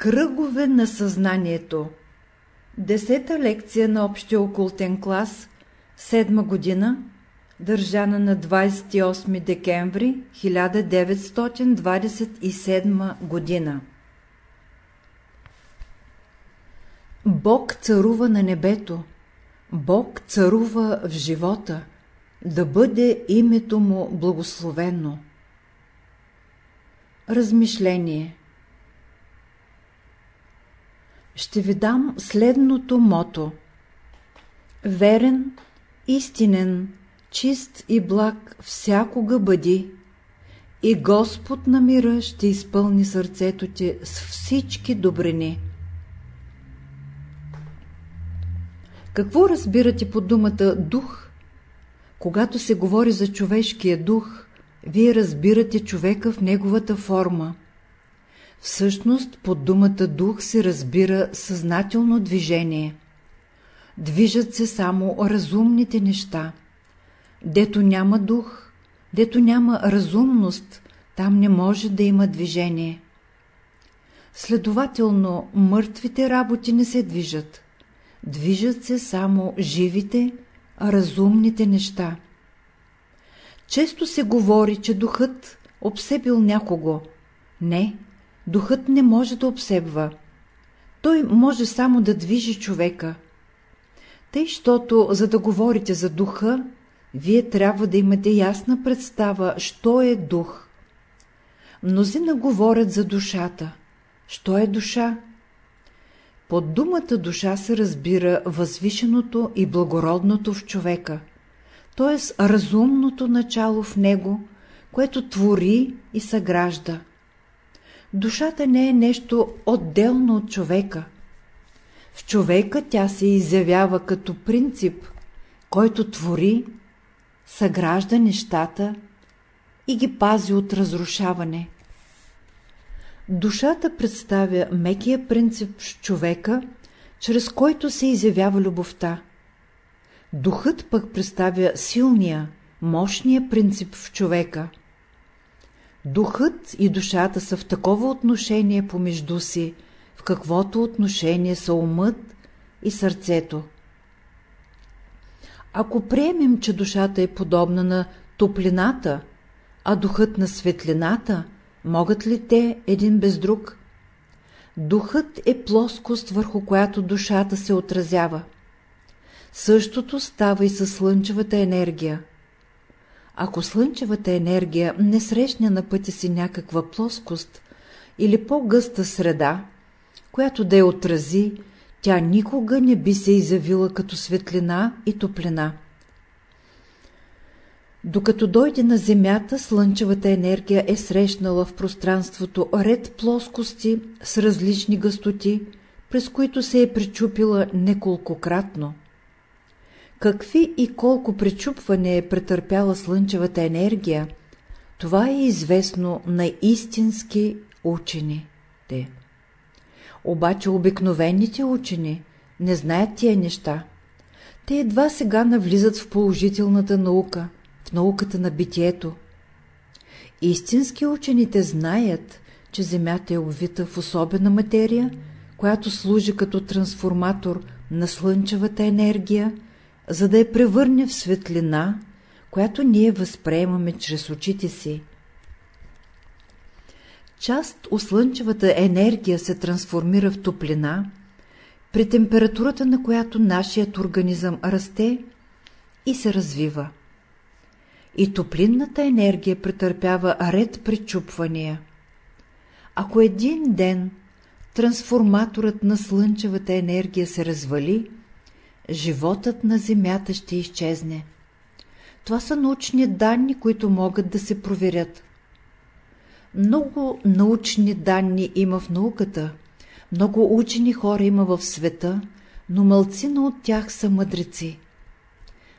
Кръгове на съзнанието Десета лекция на общия окултен клас, седма година, държана на 28 декември 1927 година. Бог царува на небето, Бог царува в живота, да бъде името му благословено. Размишление Ще ви дам следното мото. Верен, истинен, чист и благ всякога бъди, и Господ на мира ще изпълни сърцето ти с всички добрини. Какво разбирате по думата дух? Когато се говори за човешкия дух, вие разбирате човека в неговата форма. Всъщност под думата дух се разбира съзнателно движение. Движат се само разумните неща. Дето няма дух, дето няма разумност, там не може да има движение. Следователно, мъртвите работи не се движат. Движат се само живите, разумните неща. Често се говори, че духът обсебил някого. Не, духът не може да обсебва. Той може само да движи човека. Тъй, щото, за да говорите за духа, вие трябва да имате ясна представа, що е дух. Мнозина говорят за душата. Що е душа? Под думата душа се разбира възвишеното и благородното в човека, т.е. разумното начало в него, което твори и съгражда. Душата не е нещо отделно от човека. В човека тя се изявява като принцип, който твори, съгражда нещата и ги пази от разрушаване. Душата представя мекия принцип в човека, чрез който се изявява любовта. Духът пък представя силния, мощния принцип в човека. Духът и душата са в такова отношение помежду си, в каквото отношение са умът и сърцето. Ако приемем, че душата е подобна на топлината, а духът на светлината – могат ли те един без друг? Духът е плоскост, върху която душата се отразява. Същото става и със слънчевата енергия. Ако слънчевата енергия не срещне на пътя си някаква плоскост или по-гъста среда, която да я отрази, тя никога не би се изявила като светлина и топлина. Докато дойде на Земята, слънчевата енергия е срещнала в пространството ред плоскости с различни гъстоти, през които се е причупила неколкократно. Какви и колко пречупване е претърпяла слънчевата енергия, това е известно на истински учени. Те. Обаче обикновените учени не знаят тия неща. Те едва сега навлизат в положителната наука – науката на битието. Истински учените знаят, че Земята е обвита в особена материя, която служи като трансформатор на слънчевата енергия, за да я превърне в светлина, която ние възприемаме чрез очите си. Част от слънчевата енергия се трансформира в топлина, при температурата на която нашият организъм расте и се развива и топлинната енергия претърпява ред пречупвания. Ако един ден трансформаторът на слънчевата енергия се развали, животът на Земята ще изчезне. Това са научни данни, които могат да се проверят. Много научни данни има в науката, много учени хора има в света, но мълцина от тях са мъдреци.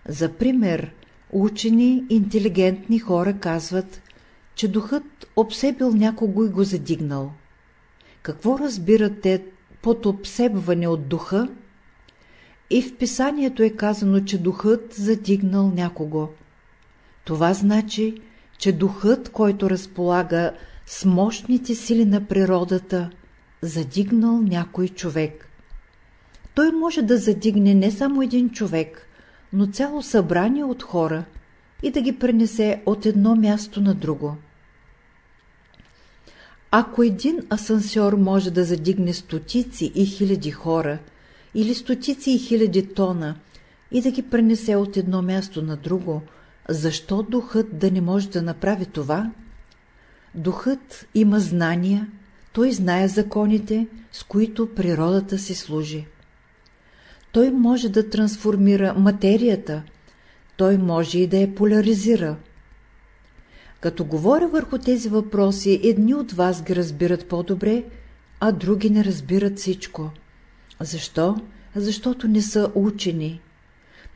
За пример, Учени, интелигентни хора казват, че духът обсебил някого и го задигнал. Какво разбират те под обсебване от духа? И в писанието е казано, че духът задигнал някого. Това значи, че духът, който разполага с мощните сили на природата, задигнал някой човек. Той може да задигне не само един човек, но цяло събрание от хора и да ги пренесе от едно място на друго. Ако един асансьор може да задигне стотици и хиляди хора или стотици и хиляди тона и да ги пренесе от едно място на друго, защо духът да не може да направи това? Духът има знания, той знае законите, с които природата си служи. Той може да трансформира материята, той може и да я поляризира. Като говоря върху тези въпроси, едни от вас ги разбират по-добре, а други не разбират всичко. Защо? Защото не са учени.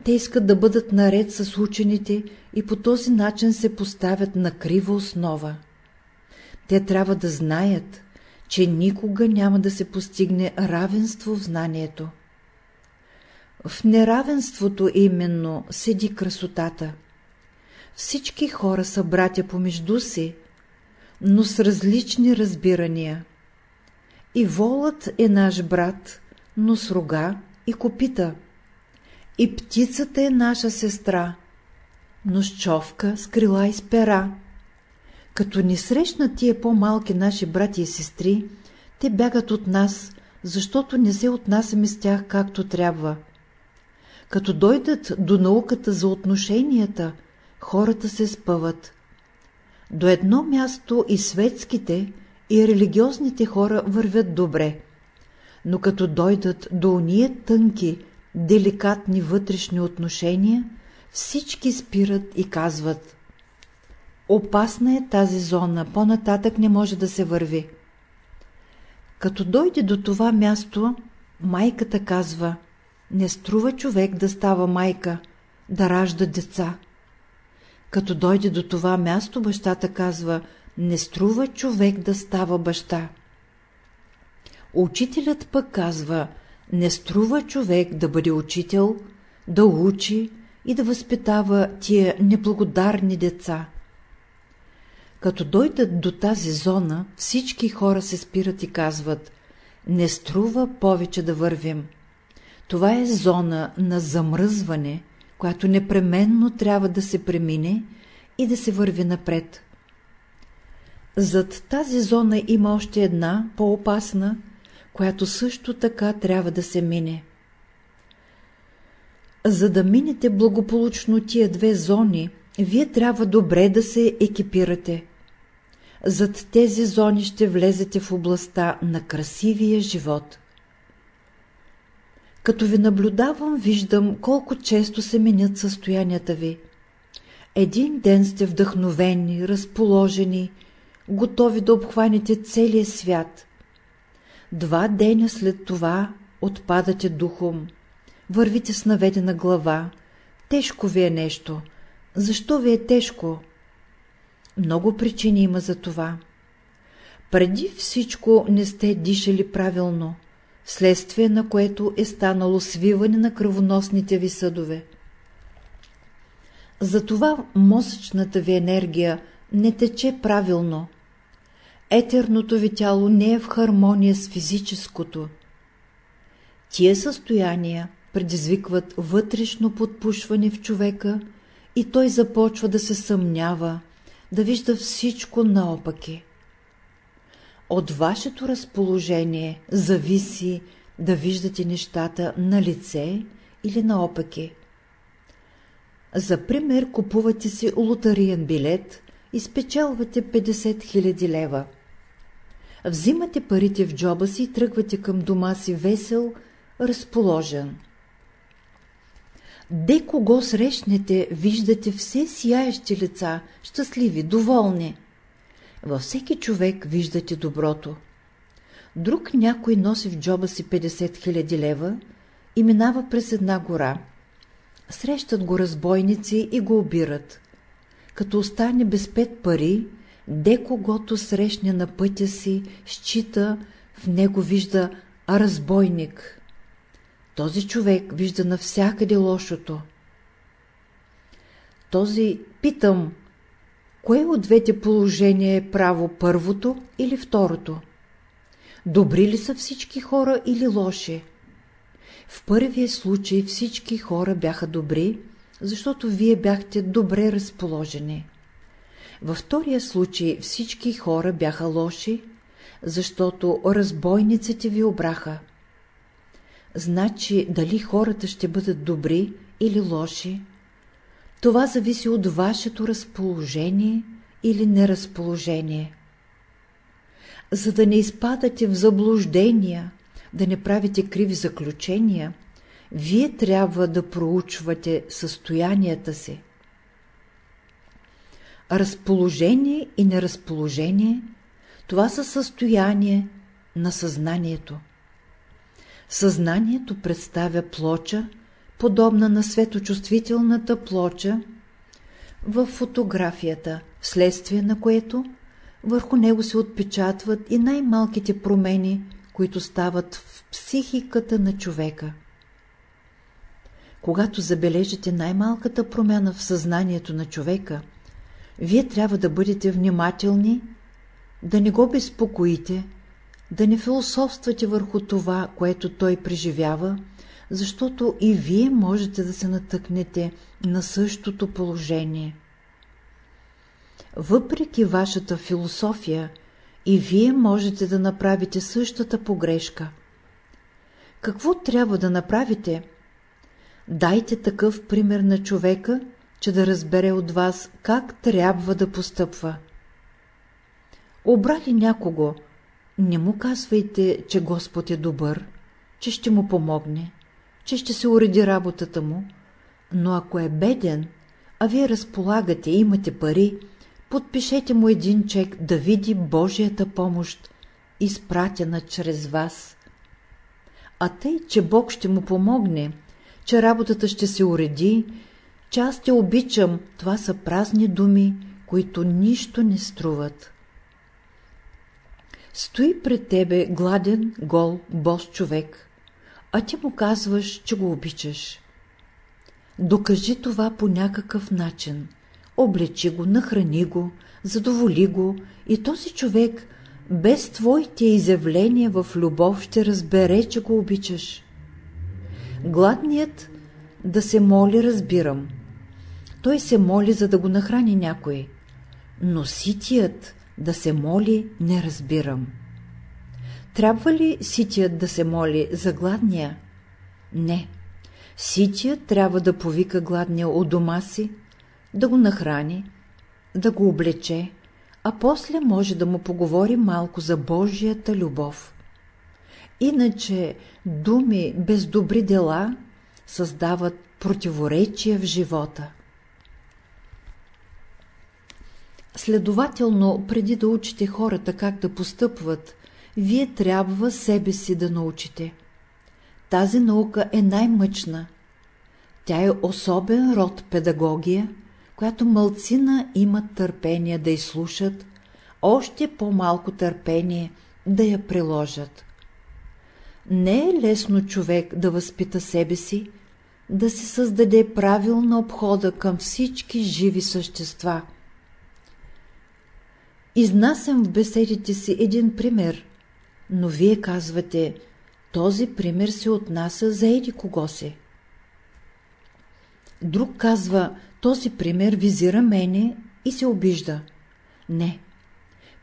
Те искат да бъдат наред с учените и по този начин се поставят на крива основа. Те трябва да знаят, че никога няма да се постигне равенство в знанието. В неравенството именно седи красотата. Всички хора са братя помежду си, но с различни разбирания. И волът е наш брат, но с рога и копита. И птицата е наша сестра, но с човка, с крила и с пера. Като ни срещнат тия по-малки наши брати и сестри, те бягат от нас, защото не се отнасяме с тях както трябва. Като дойдат до науката за отношенията, хората се спъват. До едно място и светските, и религиозните хора вървят добре, но като дойдат до уния тънки, деликатни вътрешни отношения, всички спират и казват Опасна е тази зона, по-нататък не може да се върви. Като дойде до това място, майката казва Не струва човек да става майка, да ражда деца. Като дойде до това място, бащата казва Не струва човек да става баща. Учителят пък казва Не струва човек да бъде учител, да учи и да възпитава тия неблагодарни деца. Като дойдат до тази зона, всички хора се спират и казват Не струва повече да вървим. Това е зона на замръзване, която непременно трябва да се премине и да се върви напред. Зад тази зона има още една, по-опасна, която също така трябва да се мине. За да минете благополучно тия две зони, вие трябва добре да се екипирате. Зад тези зони ще влезете в областта на красивия живот. Като ви наблюдавам, виждам колко често се менят състоянията ви. Един ден сте вдъхновени, разположени, готови да обхванете целия свят. Два деня след това отпадате духом, вървите с наведена глава, тежко ви е нещо. Защо ви е тежко? Много причини има за това. Преди всичко не сте дишали правилно, вследствие на което е станало свиване на кръвоносните ви съдове. Затова мозъчната ви енергия не тече правилно. Етерното ви тяло не е в хармония с физическото. Тия състояния предизвикват вътрешно подпушване в човека и той започва да се съмнява, да вижда всичко наопаки. От вашето разположение зависи да виждате нещата на лице или наопаки. За пример купувате си лотариен билет и спечелвате 50 000 лева. Взимате парите в джоба си и тръгвате към дома си весел, разположен. Де кого срещнете, виждате все сияещи лица, щастливи, доволни. Във всеки човек виждате доброто. Друг някой носи в джоба си 50 000 лева и минава през една гора. Срещат го разбойници и го обират. Като остане без пет пари, де когото срещне на пътя си, счита, в него вижда разбойник, този човек вижда навсякъде лошото. Този питам, кое от двете положения е право първото или второто? добри ли са всички хора или лоши? В първия случай всички хора бяха добри, защото вие бяхте добре разположени. Във втория случай всички хора бяха лоши, защото разбойниците ви обраха. Значи дали хората ще бъдат добри или лоши, това зависи от вашето разположение или неразположение. За да не изпадате в заблуждения, да не правите криви заключения, вие трябва да проучвате състоянията си. Разположение и неразположение – това са състояние на съзнанието. Съзнанието представя плоча, подобна на светочувствителната плоча в фотографията, вследствие на което върху него се отпечатват и най-малките промени, които стават в психиката на човека. Когато забележите най-малката промяна в съзнанието на човека, вие трябва да бъдете внимателни, да не го безпокоите, да не философствате върху това, което той преживява, защото и вие можете да се натъкнете на същото положение. Въпреки вашата философия, и вие можете да направите същата погрешка. Какво трябва да направите? Дайте такъв пример на човека, че да разбере от вас как трябва да постъпва. Обрали някого, не му казвайте, че Господ е добър, че ще му помогне, че ще се уреди работата му, но ако е беден, а вие разполагате имате пари, подпишете му един чек да види Божията помощ, изпратена чрез вас. А тъй, че Бог ще му помогне, че работата ще се уреди, че аз те обичам, това са празни думи, които нищо не струват. Стои пред тебе гладен, гол, бос човек, а ти му казваш, че го обичаш. Докажи това по някакъв начин. Облечи го, нахрани го, задоволи го и този човек без твоите изявления в любов ще разбере, че го обичаш. Гладният да се моли разбирам. Той се моли, за да го нахрани някой. Но ситият да се моли не разбирам. Трябва ли ситият да се моли за гладния? Не. Ситият трябва да повика гладния у дома си, да го нахрани, да го облече, а после може да му поговори малко за Божията любов. Иначе думи без добри дела създават противоречия в живота. Следователно, преди да учите хората как да постъпват, вие трябва себе си да научите. Тази наука е най-мъчна. Тя е особен род педагогия, която мълцина имат търпение да изслушат, още по-малко търпение да я приложат. Не е лесно човек да възпита себе си, да се създаде правилна обхода към всички живи същества. Изнасям в беседите си един пример, но вие казвате, този пример се отнася за еди кого се. Друг казва, този пример визира мене и се обижда. Не.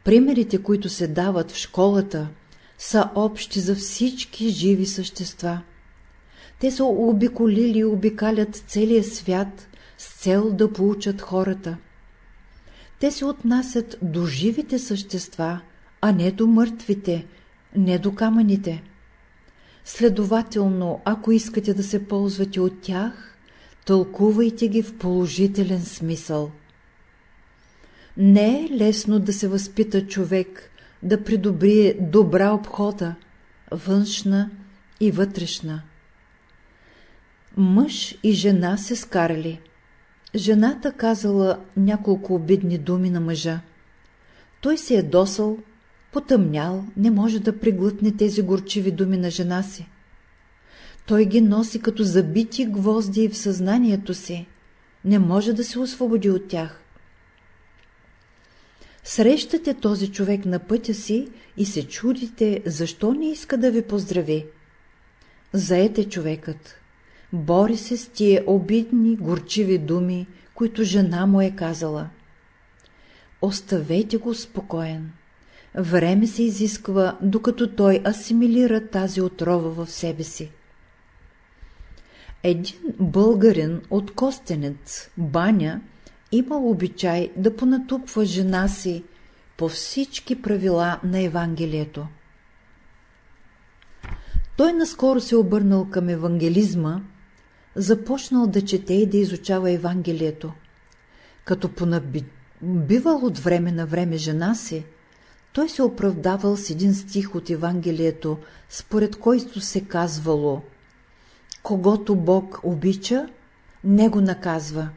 Примерите, които се дават в школата, са общи за всички живи същества. Те са обиколили и обикалят целия свят с цел да получат хората. Те се отнасят до живите същества, а не до мъртвите, не до камъните. Следователно, ако искате да се ползвате от тях, тълкувайте ги в положителен смисъл. Не е лесно да се възпита човек да придобрие добра обхода, външна и вътрешна. Мъж и жена се скарали. Жената казала няколко обидни думи на мъжа. Той се е досъл, потъмнял, не може да приглътне тези горчиви думи на жена си. Той ги носи като забити гвозди в съзнанието си. Не може да се освободи от тях. Срещате този човек на пътя си и се чудите, защо не иска да ви поздрави. Заете човекът. Бори се с тия обидни, горчиви думи, които жена му е казала. Оставете го спокоен. Време се изисква, докато той асимилира тази отрова в себе си. Един българин от Костенец, Баня, имал обичай да понатупва жена си по всички правила на Евангелието. Той наскоро се обърнал към евангелизма, започнал да чете и да изучава Евангелието. Като понабивал от време на време жена си, той се оправдавал с един стих от Евангелието, според който се казвало «Когато Бог обича, не го наказва».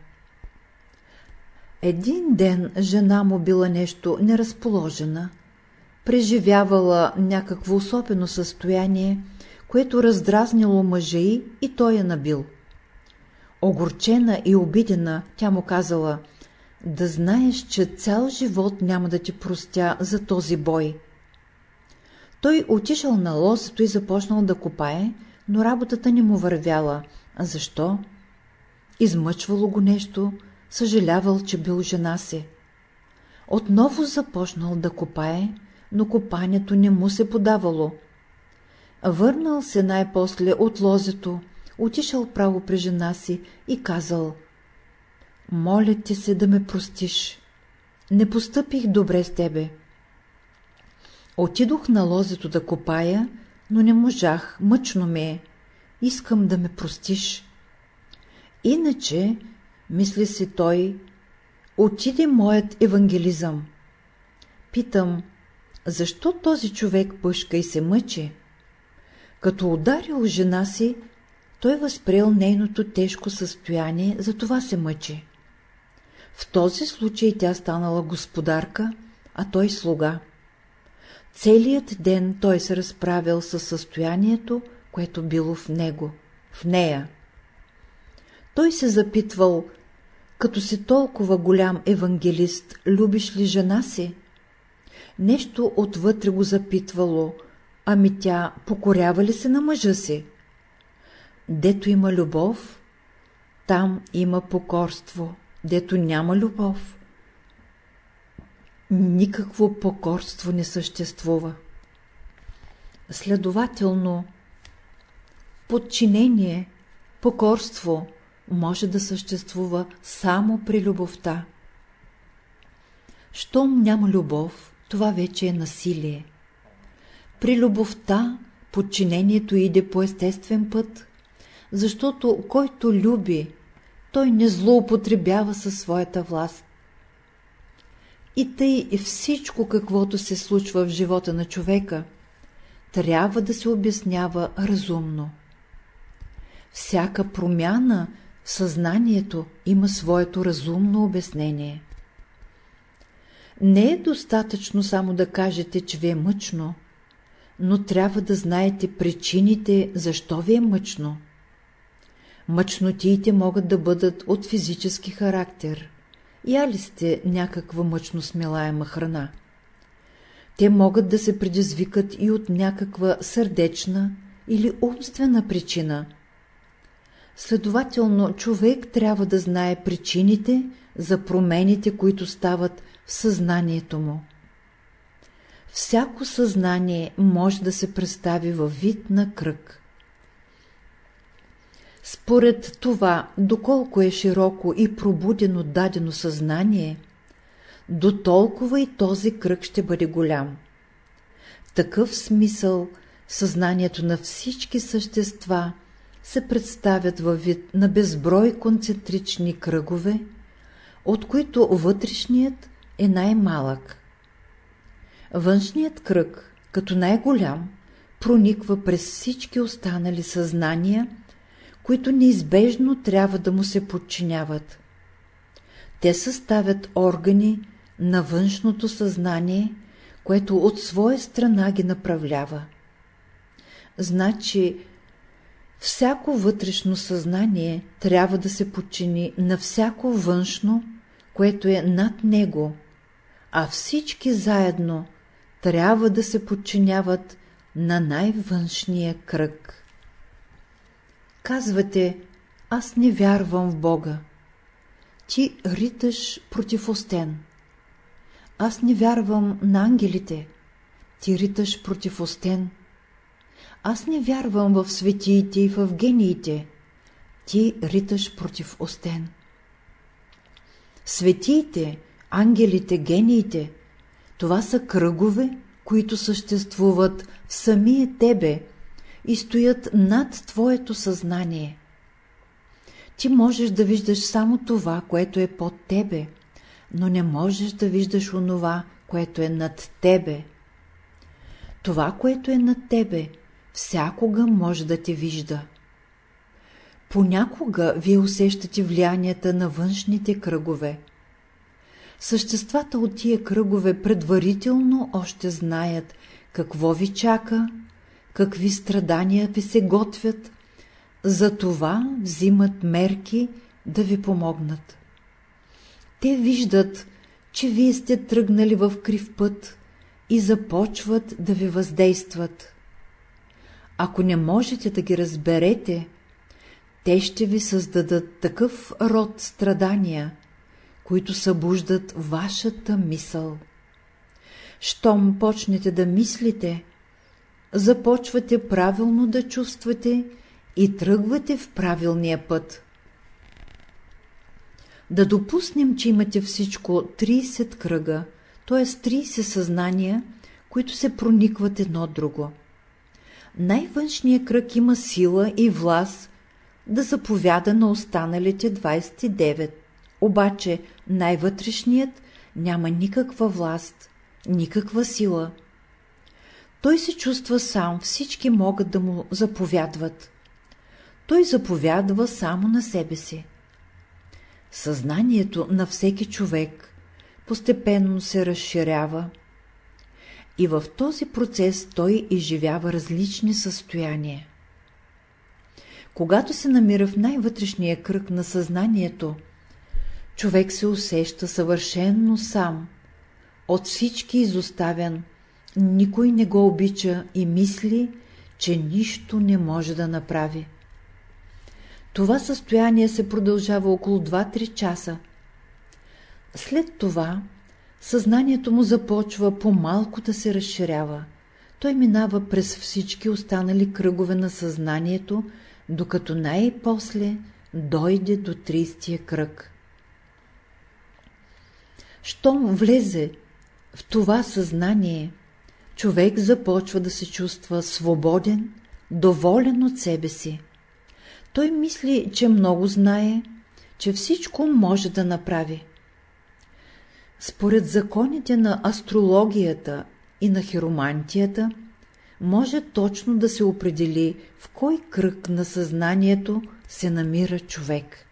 Един ден жена му била нещо неразположена, преживявала някакво особено състояние, което раздразнило мъжа и той я набил. Огорчена и обидена, тя му казала – да знаеш, че цял живот няма да ти простя за този бой. Той отишъл на лосето и започнал да копае, но работата не му вървяла. Защо? Измъчвало го нещо, съжалявал, че бил жена си. Отново започнал да копае, но копането не му се подавало. Върнал се най-после от лозето, отишъл право при жена си и казал моля ти се да ме простиш. Не постъпих добре с тебе. Отидох на лозето да копая, но не можах, мъчно ме е. Искам да ме простиш. Иначе, мисли си той, отиде моят евангелизъм. Питам, защо този човек пъшка и се мъчи? Като ударил жена си, той възприел нейното тежко състояние, затова се мъчи. В този случай тя станала господарка, а той слуга. Целият ден той се разправил със състоянието, което било в него, в нея. Той се запитвал, като си толкова голям евангелист, любиш ли жена си? Нещо отвътре го запитвало, ами тя покорява ли се на мъжа си? Дето има любов, там има покорство дето няма любов, никакво покорство не съществува. Следователно, подчинение, покорство може да съществува само при любовта. Щом няма любов, това вече е насилие. При любовта подчинението иде по естествен път, защото който люби, той не злоупотребява със своята власт. И тъй всичко, каквото се случва в живота на човека, трябва да се обяснява разумно. Всяка промяна в съзнанието има своето разумно обяснение. Не е достатъчно само да кажете, че ви е мъчно, но трябва да знаете причините, защо ви е мъчно. Мъчнотиите могат да бъдат от физически характер. Яли сте някаква мъчно смелаема храна? Те могат да се предизвикат и от някаква сърдечна или умствена причина. Следователно, човек трябва да знае причините за промените, които стават в съзнанието му. Всяко съзнание може да се представи във вид на кръг. Според това, доколко е широко и пробудено дадено съзнание, до толкова и този кръг ще бъде голям. В такъв смисъл съзнанието на всички същества се представят във вид на безброй концентрични кръгове, от които вътрешният е най-малък. Външният кръг, като най-голям, прониква през всички останали съзнания които неизбежно трябва да му се подчиняват. Те съставят органи на външното съзнание, което от своя страна ги направлява. Значи, всяко вътрешно съзнание трябва да се подчини на всяко външно, което е над него, а всички заедно трябва да се подчиняват на най-външния кръг. Казвате, аз не вярвам в Бога. Ти риташ против Остен. Аз не вярвам на ангелите. Ти риташ против Остен. Аз не вярвам в светиите и в гениите. Ти риташ против Остен. Светиите, ангелите, гениите – това са кръгове, които съществуват в самия тебе и стоят над твоето съзнание. Ти можеш да виждаш само това, което е под тебе, но не можеш да виждаш онова, което е над тебе. Това, което е над тебе, всякога може да те вижда. Понякога вие усещате влиянията на външните кръгове. Съществата от тия кръгове предварително още знаят какво ви чака, какви страдания ви се готвят, за това взимат мерки да ви помогнат. Те виждат, че вие сте тръгнали в крив път и започват да ви въздействат. Ако не можете да ги разберете, те ще ви създадат такъв род страдания, които събуждат вашата мисъл. Щом почнете да мислите, започвате правилно да чувствате и тръгвате в правилния път. Да допуснем, че имате всичко 30 кръга, т.е. 30 съзнания, които се проникват едно друго. Най-външният кръг има сила и власт да заповяда на останалите 29, обаче най-вътрешният няма никаква власт, никаква сила. Той се чувства сам, всички могат да му заповядват. Той заповядва само на себе си. Съзнанието на всеки човек постепенно се разширява и в този процес той изживява различни състояния. Когато се намира в най-вътрешния кръг на съзнанието, човек се усеща съвършенно сам, от всички изоставен, никой не го обича и мисли, че нищо не може да направи. Това състояние се продължава около 2-3 часа. След това съзнанието му започва по-малко да се разширява. Той минава през всички останали кръгове на съзнанието, докато най-после дойде до 30 кръг. Щом влезе в това съзнание, човек започва да се чувства свободен, доволен от себе си. Той мисли, че много знае, че всичко може да направи. Според законите на астрологията и на хиромантията, може точно да се определи в кой кръг на съзнанието се намира човек.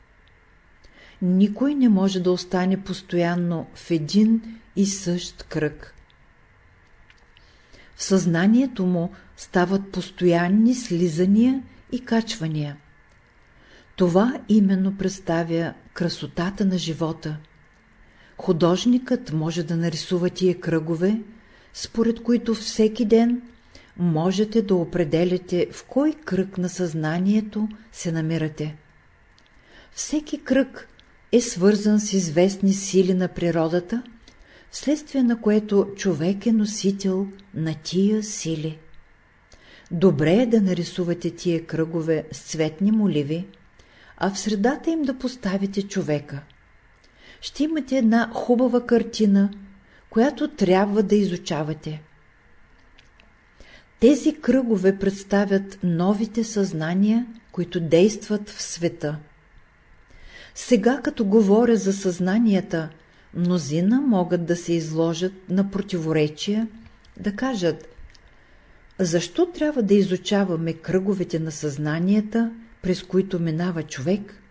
Никой не може да остане постоянно в един и същ кръг. Съзнанието му стават постоянни слизания и качвания. Това именно представя красотата на живота. Художникът може да нарисува тия кръгове, според които всеки ден можете да определяте в кой кръг на съзнанието се намирате. Всеки кръг е свързан с известни сили на природата, вследствие на което човек е носител на тия сили. Добре е да нарисувате тия кръгове с цветни моливи, а в средата им да поставите човека. Ще имате една хубава картина, която трябва да изучавате. Тези кръгове представят новите съзнания, които действат в света. Сега, като говоря за съзнанията, мнозина могат да се изложат на противоречия, да кажат защо трябва да изучаваме кръговете на съзнанията, през които минава човек?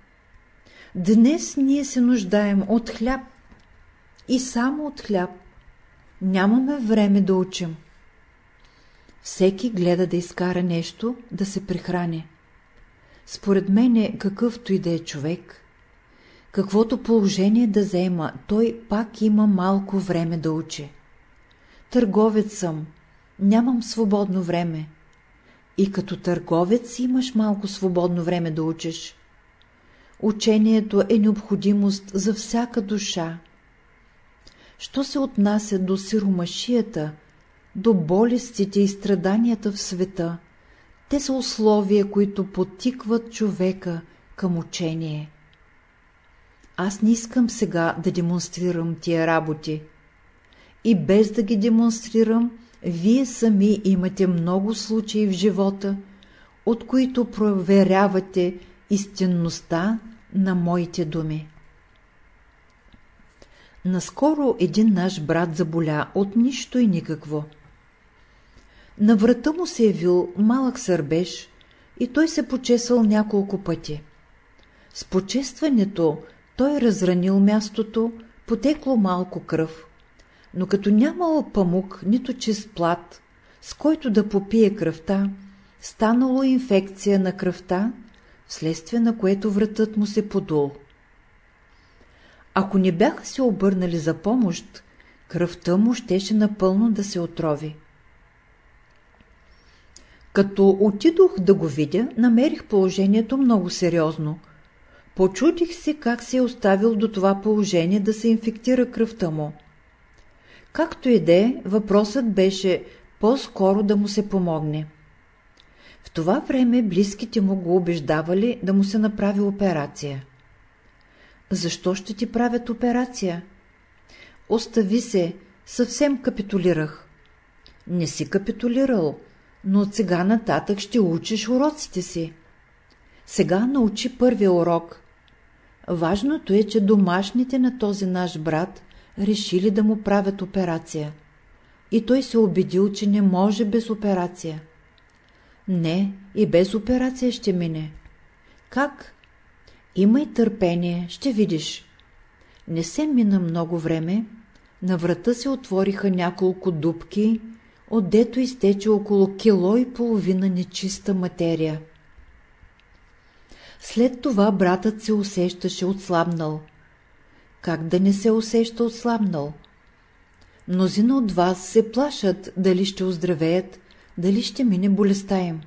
Днес ние се нуждаем от хляб и само от хляб. Нямаме време да учим. Всеки гледа да изкара нещо, да се прехране. Според мене, какъвто и да е човек, каквото положение да взема, той пак има малко време да учи. Търговец съм, нямам свободно време. И като търговец имаш малко свободно време да учиш. Учението е необходимост за всяка душа. Що се отнася до сиромашията, до болестите и страданията в света, те са условия, които потикват човека към учение. Аз не искам сега да демонстрирам тия работи. И без да ги демонстрирам, вие сами имате много случаи в живота, от които проверявате истинността на моите думи. Наскоро един наш брат заболя от нищо и никакво. На врата му се явил малък сърбеж и той се почесал няколко пъти. С почестването той разранил мястото, потекло малко кръв, но като нямало памук, нито чист плат, с който да попие кръвта, станало инфекция на кръвта, вследствие на което вратът му се подул. Ако не бяха се обърнали за помощ, кръвта му щеше напълно да се отрови. Като отидох да го видя, намерих положението много сериозно. Почудих се как се е оставил до това положение да се инфектира кръвта му. Както и де, въпросът беше по-скоро да му се помогне. В това време близките му го убеждавали да му се направи операция. Защо ще ти правят операция? Остави се, съвсем капитулирах. Не си капитулирал, но от сега нататък ще учиш уроците си. Сега научи първия урок. Важното е, че домашните на този наш брат решили да му правят операция. И той се убедил, че не може без операция. Не, и без операция ще мине. Как? Имай търпение, ще видиш. Не се мина много време, на врата се отвориха няколко дубки, отдето изтече около кило и половина нечиста материя. След това братът се усещаше отслабнал. Как да не се усеща отслабнал? Мнозина от вас се плашат дали ще оздравеят, дали ще мине болестта им.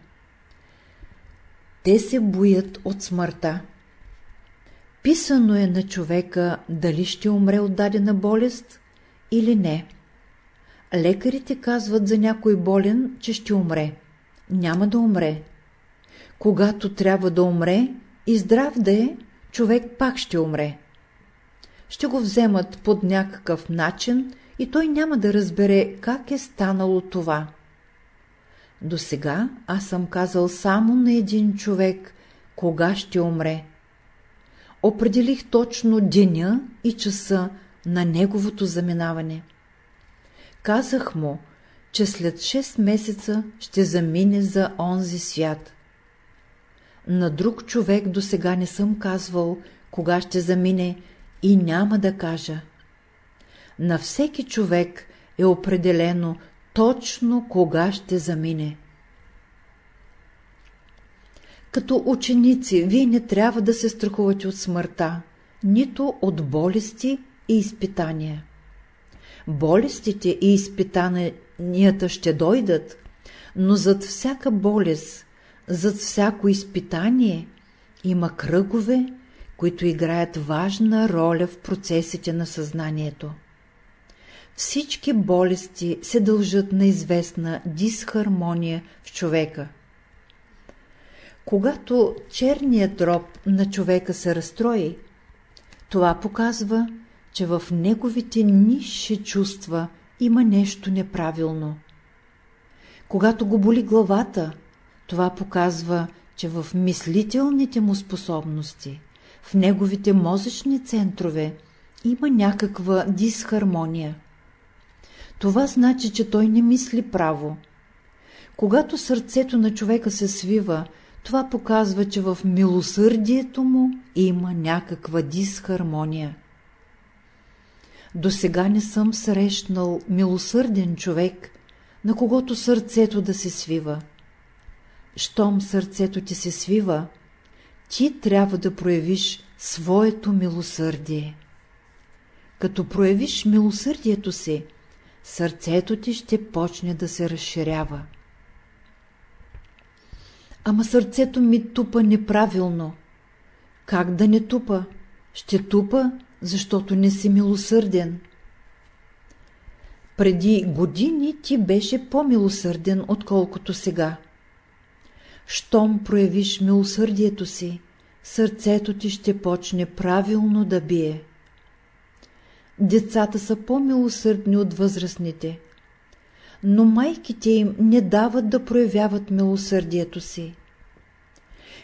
Те се боят от смъртта. Писано е на човека дали ще умре от дадена болест или не. Лекарите казват за някой болен, че ще умре. Няма да умре. Когато трябва да умре и здрав да е, човек пак ще умре. Ще го вземат под някакъв начин и той няма да разбере как е станало това. До сега аз съм казал само на един човек, кога ще умре. Определих точно деня и часа на неговото заминаване. Казах му, че след 6 месеца ще замине за онзи свят. На друг човек до сега не съм казвал, кога ще замине и няма да кажа. На всеки човек е определено точно кога ще замине. Като ученици, вие не трябва да се страхувате от смъртта, нито от болести и изпитания. Болестите и изпитанията ще дойдат, но зад всяка болест, зад всяко изпитание има кръгове, които играят важна роля в процесите на съзнанието. Всички болести се дължат на известна дисхармония в човека. Когато черният дроб на човека се разстрои, това показва, че в неговите нисши чувства има нещо неправилно. Когато го боли главата, това показва, че в мислителните му способности, в неговите мозъчни центрове има някаква дисхармония. Това значи, че той не мисли право. Когато сърцето на човека се свива, това показва, че в милосърдието му има някаква дисхармония. До сега не съм срещнал милосърден човек, на когото сърцето да се свива. Щом сърцето ти се свива, ти трябва да проявиш своето милосърдие. Като проявиш милосърдието си, сърцето ти ще почне да се разширява. Ама сърцето ми тупа неправилно. Как да не тупа? Ще тупа, защото не си милосърден. Преди години ти беше по-милосърден, отколкото сега. Щом проявиш милосърдието си, сърцето ти ще почне правилно да бие. Децата са по-милосърдни от възрастните, но майките им не дават да проявяват милосърдието си.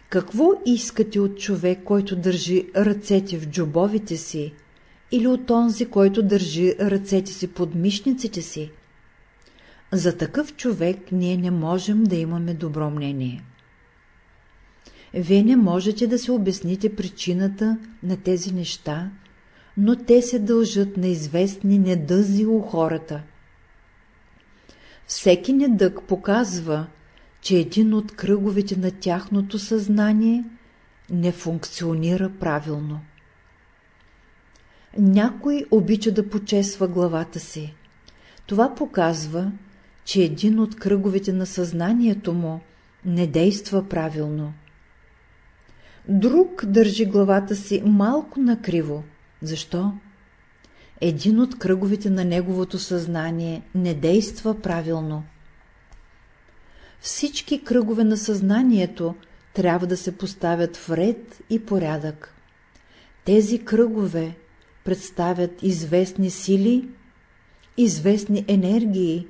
Какво искате от човек, който държи ръцете в джобовите си, или от онзи, който държи ръцете си под мишниците си? За такъв човек ние не можем да имаме добро мнение. Вие не можете да се обясните причината на тези неща, но те се дължат на известни недъзи у хората. Всеки недъг показва, че един от кръговете на тяхното съзнание не функционира правилно. Някой обича да почесва главата си. Това показва, че един от кръговете на съзнанието му не действа правилно. Друг държи главата си малко накриво. Защо? Един от кръговете на неговото съзнание не действа правилно. Всички кръгове на съзнанието трябва да се поставят в ред и порядък. Тези кръгове представят известни сили, известни енергии,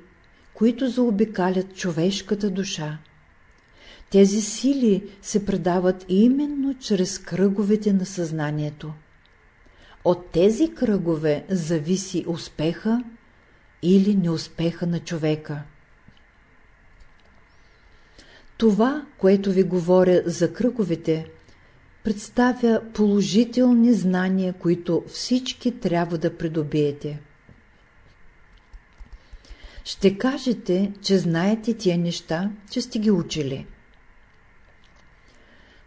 които заобикалят човешката душа. Тези сили се предават именно чрез кръговете на съзнанието. От тези кръгове зависи успеха или неуспеха на човека. Това, което ви говоря за кръговете, представя положителни знания, които всички трябва да придобиете. Ще кажете, че знаете тия неща, че сте ги учили.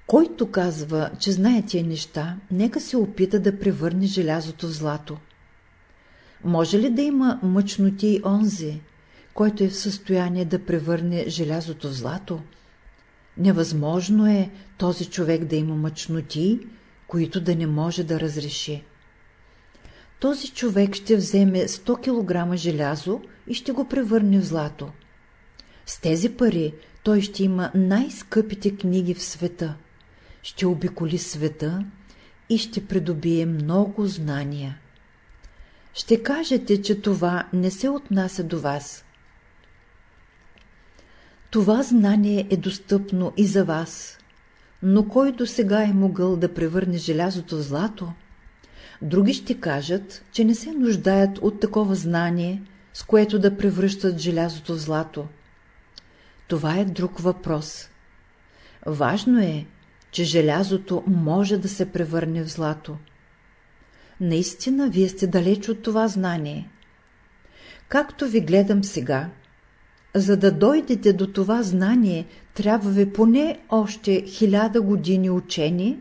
Който казва, че знае тия неща, нека се опита да превърне желязото в злато. Може ли да има мъчноти и онзи, който е в състояние да превърне желязото в злато? Невъзможно е този човек да има мъчноти, които да не може да разреши. Този човек ще вземе 100 кг желязо и ще го превърне в злато. С тези пари той ще има най-скъпите книги в света ще обиколи света и ще придобие много знания. Ще кажете, че това не се отнася до вас. Това знание е достъпно и за вас, но кой до сега е могъл да превърне желязото в злато? Други ще кажат, че не се нуждаят от такова знание, с което да превръщат желязото в злато. Това е друг въпрос. Важно е че желязото може да се превърне в злато. Наистина, вие сте далеч от това знание. Както ви гледам сега, за да дойдете до това знание, трябва ви поне още хиляда години учени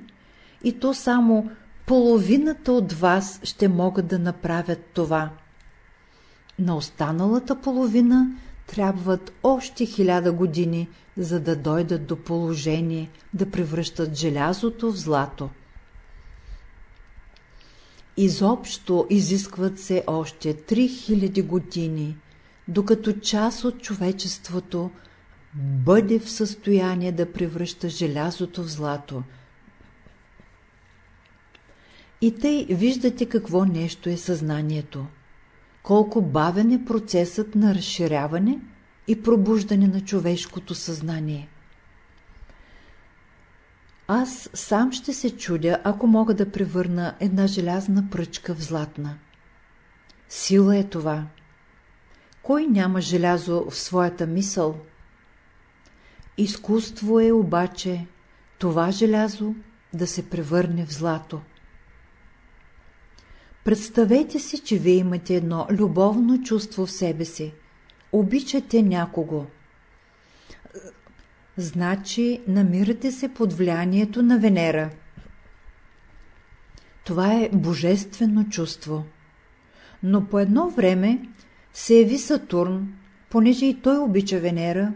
и то само половината от вас ще могат да направят това. На останалата половина трябват още хиляда години, за да дойдат до положение да превръщат желязото в злато. Изобщо изискват се още 3000 години, докато част от човечеството бъде в състояние да превръща желязото в злато. И тъй виждате какво нещо е съзнанието колко бавен е процесът на разширяване и пробуждане на човешкото съзнание. Аз сам ще се чудя, ако мога да превърна една желязна пръчка в златна. Сила е това. Кой няма желязо в своята мисъл? Изкуство е обаче това желязо да се превърне в злато. Представете си, че вие имате едно любовно чувство в себе си. Обичате някого. Значи намирате се под влиянието на Венера. Това е божествено чувство. Но по едно време се яви Сатурн, понеже и той обича Венера,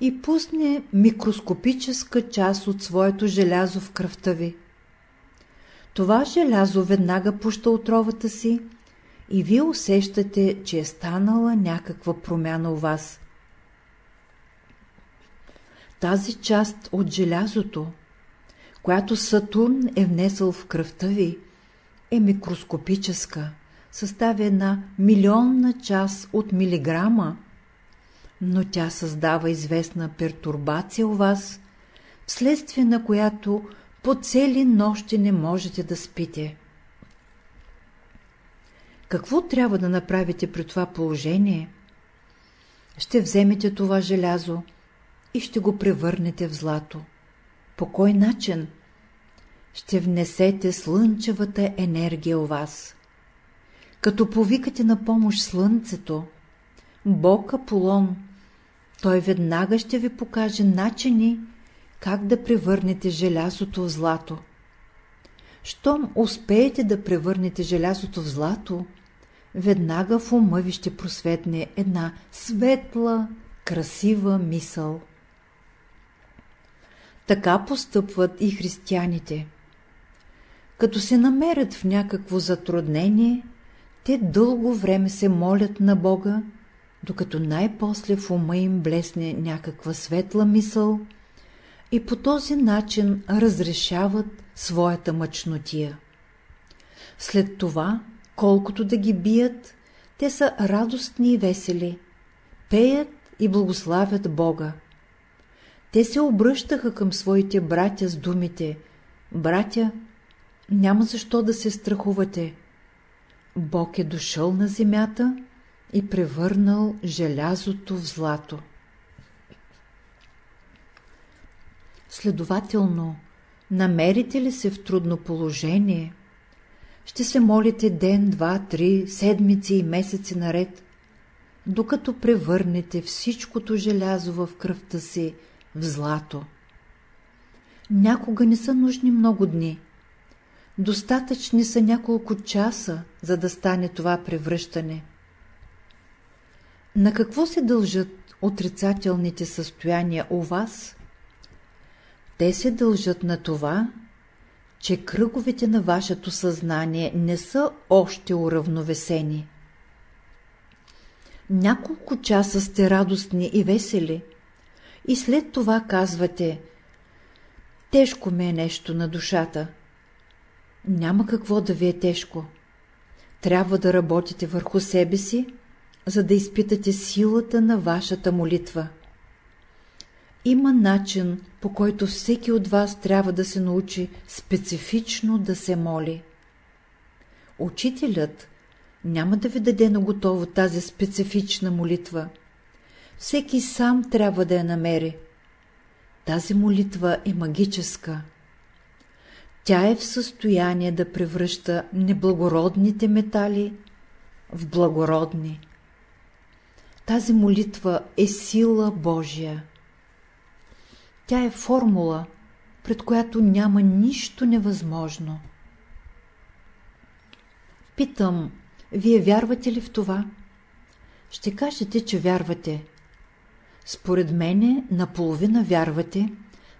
и пусне микроскопическа част от своето желязо в кръвта ви. Това желязо веднага пуща отровата си и вие усещате, че е станала някаква промяна у вас. Тази част от желязото, която Сатурн е внесъл в кръвта ви, е микроскопическа, съставя една милионна част от милиграма, но тя създава известна пертурбация у вас, вследствие на която по цели нощи не можете да спите. Какво трябва да направите при това положение? Ще вземете това желязо и ще го превърнете в злато. По кой начин? Ще внесете слънчевата енергия у вас. Като повикате на помощ слънцето, Бог Аполон, той веднага ще ви покаже начини, как да превърнете желязото в злато. Щом успеете да превърнете желязото в злато, веднага в ума ви ще просветне една светла, красива мисъл. Така постъпват и християните. Като се намерят в някакво затруднение, те дълго време се молят на Бога, докато най-после в ума им блесне някаква светла мисъл и по този начин разрешават своята мъчнотия. След това, колкото да ги бият, те са радостни и весели, пеят и благославят Бога. Те се обръщаха към своите братя с думите «Братя, няма защо да се страхувате. Бог е дошъл на земята и превърнал желязото в злато». Следователно, намерите ли се в трудно положение, ще се молите ден, два, три, седмици и месеци наред, докато превърнете всичкото желязо в кръвта си в злато. Някога не са нужни много дни. Достатъчни са няколко часа, за да стане това превръщане. На какво се дължат отрицателните състояния у вас? Те се дължат на това, че кръговете на вашето съзнание не са още уравновесени. Няколко часа сте радостни и весели и след това казвате «Тежко ме е нещо на душата». Няма какво да ви е тежко. Трябва да работите върху себе си, за да изпитате силата на вашата молитва. Има начин, по който всеки от вас трябва да се научи специфично да се моли. Учителят няма да ви даде на готово тази специфична молитва. Всеки сам трябва да я намери. Тази молитва е магическа. Тя е в състояние да превръща неблагородните метали в благородни. Тази молитва е сила Божия. Тя е формула, пред която няма нищо невъзможно. Питам, вие вярвате ли в това? Ще кажете, че вярвате. Според мене наполовина вярвате,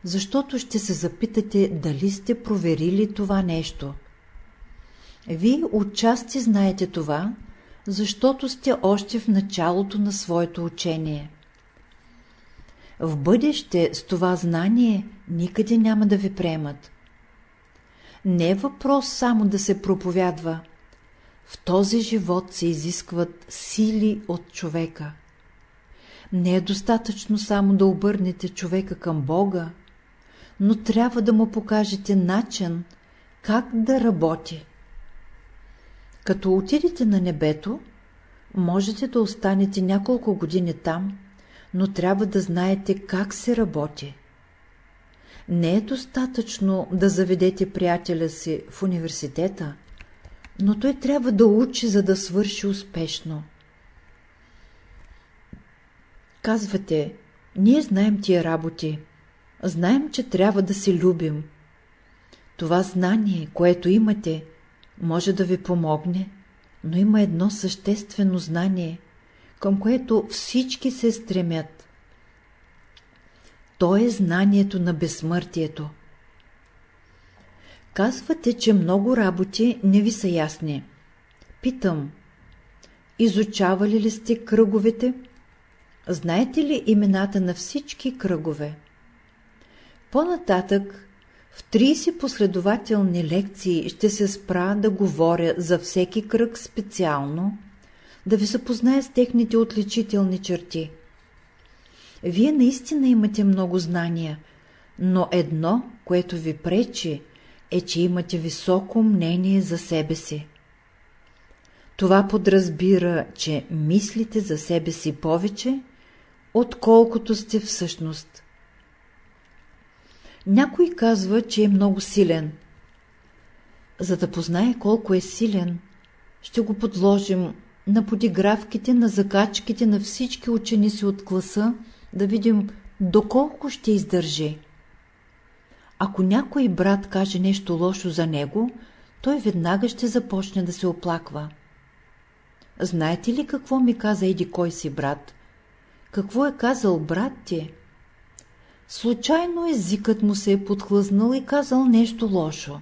защото ще се запитате дали сте проверили това нещо. Вие отчасти знаете това, защото сте още в началото на своето учение. В бъдеще с това знание никъде няма да ви приемат. Не е въпрос само да се проповядва. В този живот се изискват сили от човека. Не е достатъчно само да обърнете човека към Бога, но трябва да му покажете начин как да работи. Като отидете на небето, можете да останете няколко години там, но трябва да знаете как се работи. Не е достатъчно да заведете приятеля си в университета, но той трябва да учи, за да свърши успешно. Казвате, ние знаем тия работи, знаем, че трябва да се любим. Това знание, което имате, може да ви помогне, но има едно съществено знание, към което всички се стремят. То е знанието на безсмъртието. Казвате, че много работи не ви са ясни. Питам, изучавали ли сте кръговете? Знаете ли имената на всички кръгове? По-нататък, в 30 последователни лекции ще се спра да говоря за всеки кръг специално, да ви запозная с техните отличителни черти. Вие наистина имате много знания, но едно, което ви пречи, е, че имате високо мнение за себе си. Това подразбира, че мислите за себе си повече, отколкото сте всъщност. Някой казва, че е много силен. За да познае колко е силен, ще го подложим на подигравките, на закачките на всички ученици от класа, да видим доколко ще издържи. Ако някой брат каже нещо лошо за него, той веднага ще започне да се оплаква. Знаете ли какво ми каза еди кой си брат? Какво е казал брат ти? Случайно езикът му се е подхлъзнал и казал нещо лошо.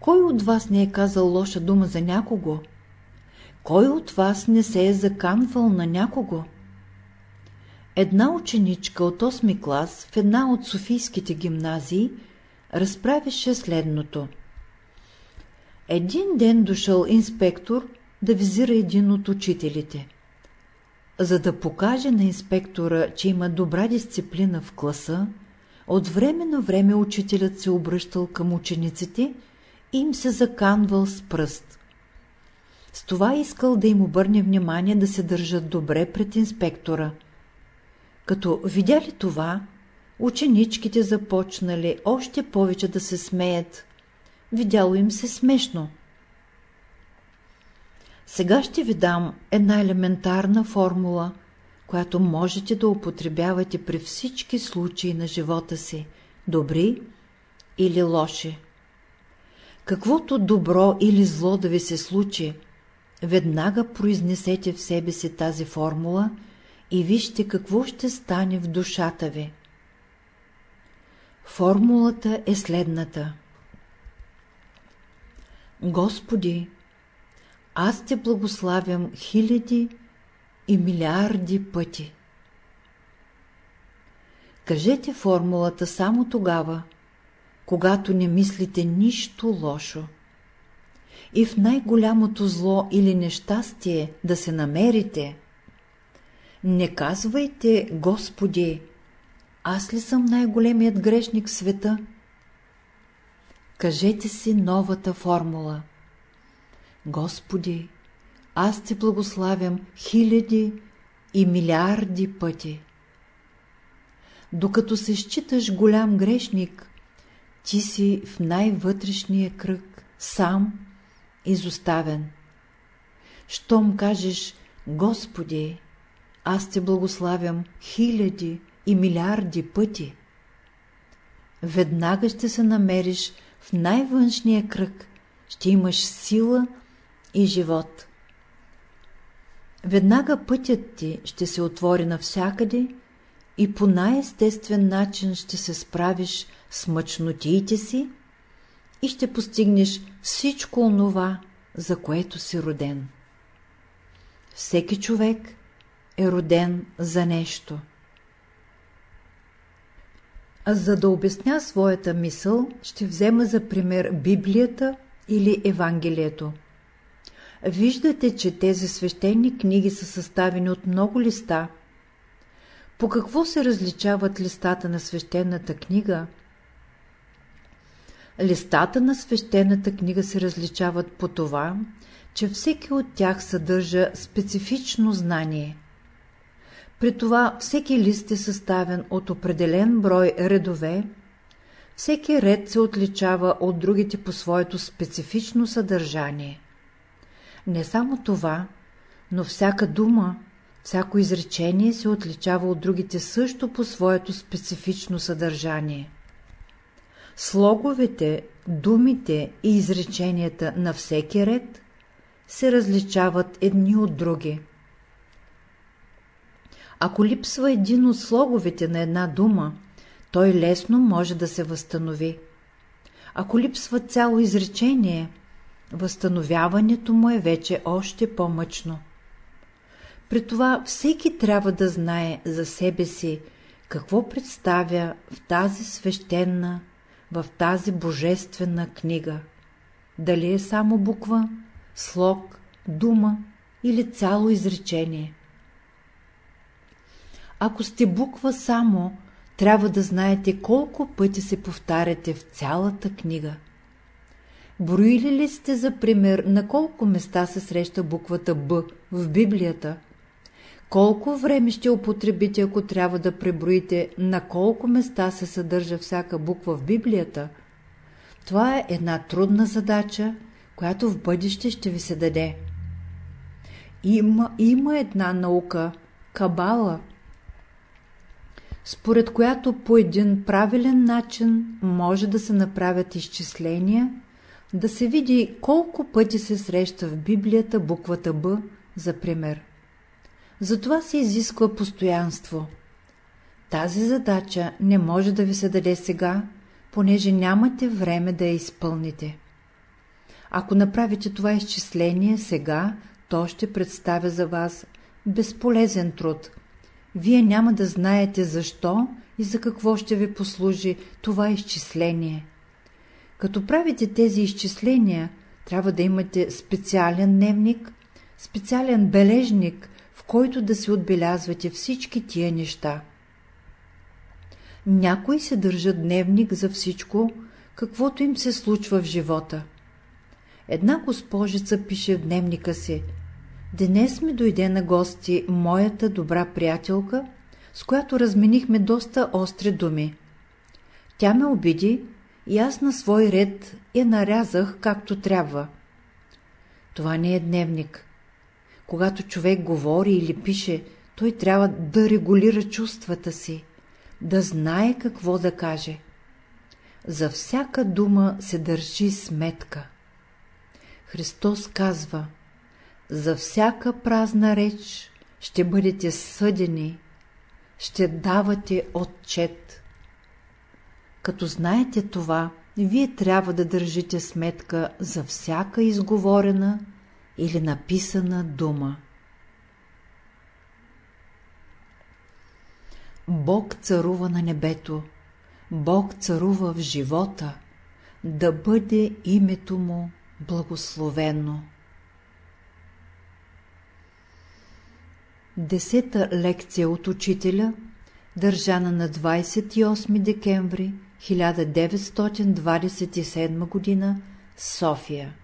Кой от вас не е казал лоша дума за някого? Кой от вас не се е заканвал на някого? Една ученичка от 8 клас в една от Софийските гимназии разправише следното. Един ден дошъл инспектор да визира един от учителите. За да покаже на инспектора, че има добра дисциплина в класа, от време на време учителят се обръщал към учениците и им се заканвал с пръст. С това искал да им обърне внимание да се държат добре пред инспектора – като видяли това, ученичките започнали още повече да се смеят. Видяло им се смешно. Сега ще ви дам една елементарна формула, която можете да употребявате при всички случаи на живота си, добри или лоши. Каквото добро или зло да ви се случи, веднага произнесете в себе си тази формула – и вижте какво ще стане в душата ви. Формулата е следната. Господи, аз те благославям хиляди и милиарди пъти. Кажете формулата само тогава, когато не мислите нищо лошо. И в най-голямото зло или нещастие да се намерите – не казвайте, Господи, аз ли съм най-големият грешник в света? Кажете си новата формула. Господи, аз ти благославям хиляди и милиарди пъти. Докато се считаш голям грешник, ти си в най-вътрешния кръг, сам, изоставен. Щом кажеш, Господи, аз те благославям хиляди и милиарди пъти. Веднага ще се намериш в най-външния кръг, ще имаш сила и живот. Веднага пътят ти ще се отвори навсякъде и по най-естествен начин ще се справиш с мъчнотиите си и ще постигнеш всичко онова, за което си роден. Всеки човек е роден за нещо. А за да обясня своята мисъл, ще взема за пример Библията или Евангелието. Виждате, че тези свещени книги са съставени от много листа. По какво се различават листата на свещената книга? Листата на свещената книга се различават по това, че всеки от тях съдържа специфично знание – при това всеки лист е съставен от определен брой редове, всеки ред се отличава от другите по своето специфично съдържание. Не само това, но всяка дума, всяко изречение се отличава от другите също по своето специфично съдържание. Слоговете, думите и изреченията на всеки ред се различават едни от други. Ако липсва един от слоговете на една дума, той лесно може да се възстанови. Ако липсва цяло изречение, възстановяването му е вече още по-мъчно. При това всеки трябва да знае за себе си какво представя в тази свещена, в тази божествена книга. Дали е само буква, слог, дума или цяло изречение. Ако сте буква само, трябва да знаете колко пъти се повтаряте в цялата книга. Броили ли сте за пример на колко места се среща буквата Б в Библията? Колко време ще употребите, ако трябва да преброите на колко места се съдържа всяка буква в Библията? Това е една трудна задача, която в бъдеще ще ви се даде. Има, има една наука – кабала, според която по един правилен начин може да се направят изчисления, да се види колко пъти се среща в Библията буквата Б, за пример. Затова се изисква постоянство. Тази задача не може да ви се даде сега, понеже нямате време да я изпълните. Ако направите това изчисление сега, то ще представя за вас безполезен труд. Вие няма да знаете защо и за какво ще ви послужи това изчисление. Като правите тези изчисления, трябва да имате специален дневник, специален бележник, който да се отбелязвате всички тия неща. Някои се държат дневник за всичко, каквото им се случва в живота. Една госпожица пише в дневника си Днес ми дойде на гости моята добра приятелка, с която разменихме доста остри думи. Тя ме обиди и аз на свой ред я нарязах както трябва. Това не е дневник. Когато човек говори или пише, той трябва да регулира чувствата си, да знае какво да каже. За всяка дума се държи сметка. Христос казва, за всяка празна реч ще бъдете съдени, ще давате отчет. Като знаете това, вие трябва да държите сметка за всяка изговорена или написана дума. Бог царува на небето, Бог царува в живота, да бъде името му благословено. Десета лекция от учителя, държана на 28 декември 1927 г. София